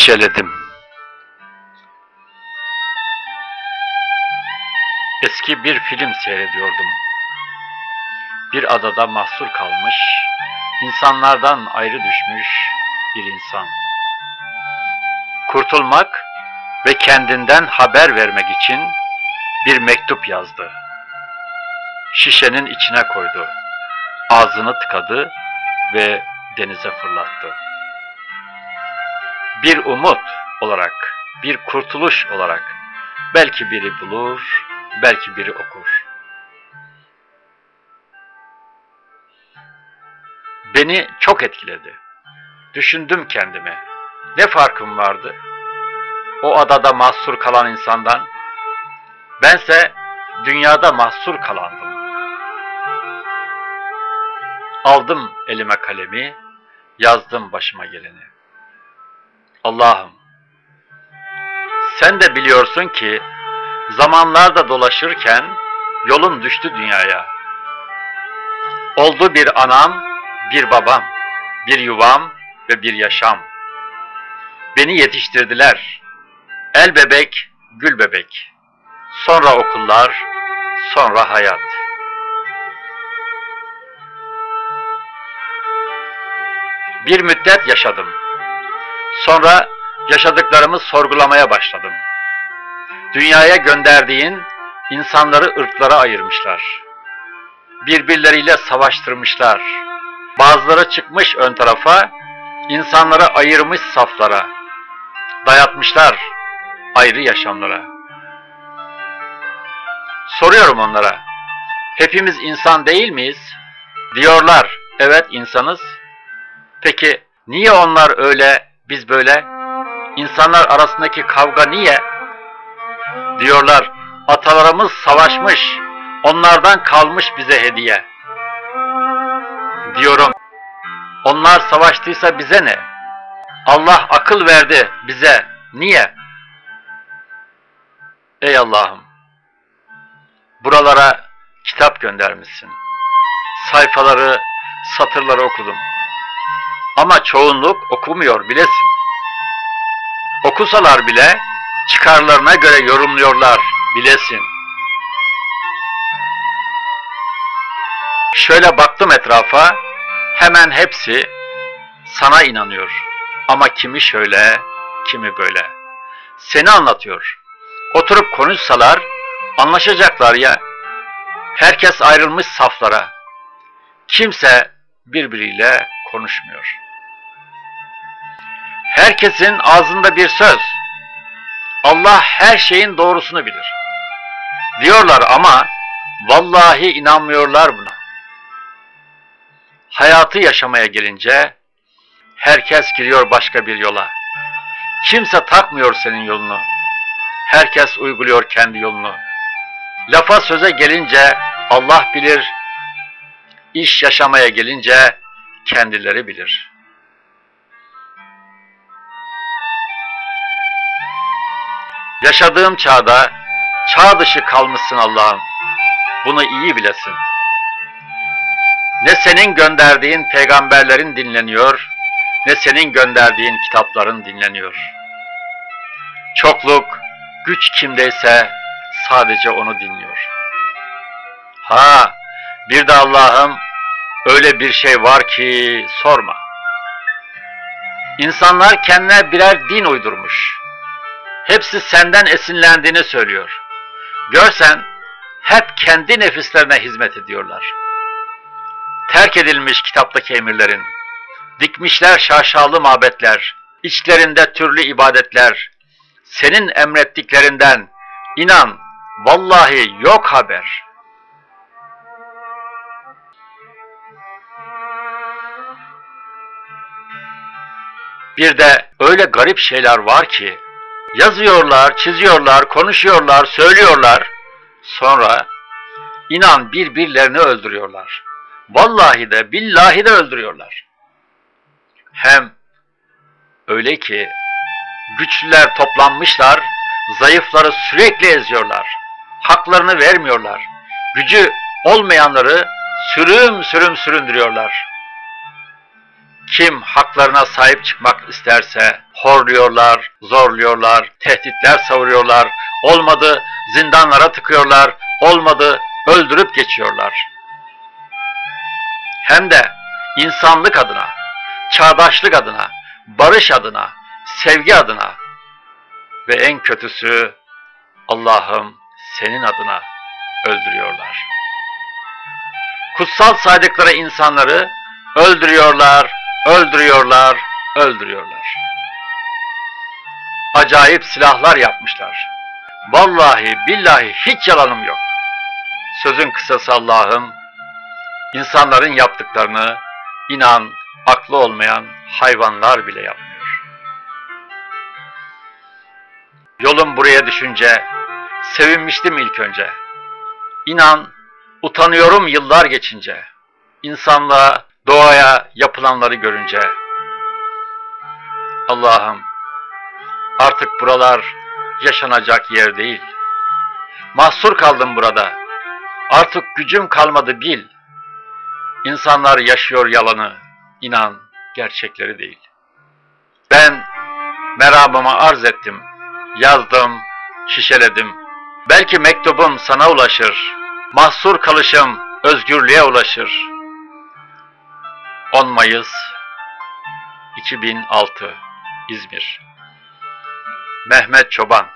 Şişeledim. Eski bir film seyrediyordum. Bir adada mahsur kalmış, insanlardan ayrı düşmüş bir insan. Kurtulmak ve kendinden haber vermek için bir mektup yazdı. Şişenin içine koydu. Ağzını tıkadı ve denize fırlattı. Bir umut olarak, bir kurtuluş olarak belki biri bulur, belki biri okur. Beni çok etkiledi. Düşündüm kendime. Ne farkım vardı? O adada mahsur kalan insandan. Bense dünyada mahsur kalandım. Aldım elime kalemi, yazdım başıma geleni. Allah'ım, sen de biliyorsun ki zamanlarda dolaşırken yolum düştü dünyaya. Oldu bir anam, bir babam, bir yuvam ve bir yaşam. Beni yetiştirdiler. El bebek, gül bebek. Sonra okullar, sonra hayat. Bir müddet yaşadım. Sonra yaşadıklarımı sorgulamaya başladım. Dünyaya gönderdiğin insanları ırklara ayırmışlar. Birbirleriyle savaştırmışlar. Bazıları çıkmış ön tarafa, insanları ayırmış saflara. Dayatmışlar ayrı yaşamlara. Soruyorum onlara, hepimiz insan değil miyiz? Diyorlar, evet insanız. Peki niye onlar öyle, biz böyle? İnsanlar arasındaki kavga niye? Diyorlar, atalarımız savaşmış, onlardan kalmış bize hediye. Diyorum, onlar savaştıysa bize ne? Allah akıl verdi bize, niye? Ey Allah'ım, buralara kitap göndermişsin. Sayfaları, satırları okudum. Ama çoğunluk okumuyor bilesin. Okusalar bile çıkarlarına göre yorumluyorlar bilesin. Şöyle baktım etrafa, hemen hepsi sana inanıyor. Ama kimi şöyle, kimi böyle. Seni anlatıyor. Oturup konuşsalar anlaşacaklar ya. Herkes ayrılmış saflara. Kimse birbiriyle konuşmuyor. Herkesin ağzında bir söz. Allah her şeyin doğrusunu bilir. Diyorlar ama vallahi inanmıyorlar buna. Hayatı yaşamaya gelince herkes giriyor başka bir yola. Kimse takmıyor senin yolunu. Herkes uyguluyor kendi yolunu. Lafa söze gelince Allah bilir, iş yaşamaya gelince kendileri bilir. Yaşadığım çağda çağ dışı kalmışsın Allah'ım. Bunu iyi bilesin. Ne senin gönderdiğin peygamberlerin dinleniyor, ne senin gönderdiğin kitapların dinleniyor. Çokluk, güç kimdeyse sadece onu dinliyor. Ha, bir de Allah'ım öyle bir şey var ki sorma. İnsanlar kendine birer din uydurmuş. Hepsi senden esinlendiğini söylüyor. Görsen hep kendi nefislerine hizmet ediyorlar. Terk edilmiş kitaptaki emirlerin, dikmişler şaşalı mabetler, içlerinde türlü ibadetler, senin emrettiklerinden inan vallahi yok haber. Bir de öyle garip şeyler var ki yazıyorlar, çiziyorlar, konuşuyorlar, söylüyorlar. Sonra inan birbirlerini öldürüyorlar. Vallahi de billahi de öldürüyorlar. Hem öyle ki güçlüler toplanmışlar, zayıfları sürekli eziyorlar. Haklarını vermiyorlar. Gücü olmayanları sürüm sürüm süründürüyorlar. Kim haklarına sahip çıkmak isterse horluyorlar, zorluyorlar, tehditler savuruyorlar. Olmadı zindanlara tıkıyorlar, olmadı öldürüp geçiyorlar. Hem de insanlık adına, çağdaşlık adına, barış adına, sevgi adına ve en kötüsü Allah'ım senin adına öldürüyorlar. Kutsal saydıkları insanları öldürüyorlar, öldürüyorlar, öldürüyorlar. Acayip silahlar yapmışlar. Vallahi billahi hiç yalanım yok. Sözün kısası Allah'ım, insanların yaptıklarını inan aklı olmayan hayvanlar bile yapmıyor. Yolum buraya düşünce sevinmiştim ilk önce. İnan utanıyorum yıllar geçince. İnsanlığa, doğaya yapılanları görünce. Allah'ım artık buralar yaşanacak yer değil. Mahsur kaldım burada. Artık gücüm kalmadı bil. İnsanlar yaşıyor yalanı. İnan gerçekleri değil. Ben meramımı arz ettim. Yazdım, şişeledim. Belki mektubum sana ulaşır. Mahsur kalışım özgürlüğe ulaşır. 10 Mayıs 2006 İzmir. Mehmet Çoban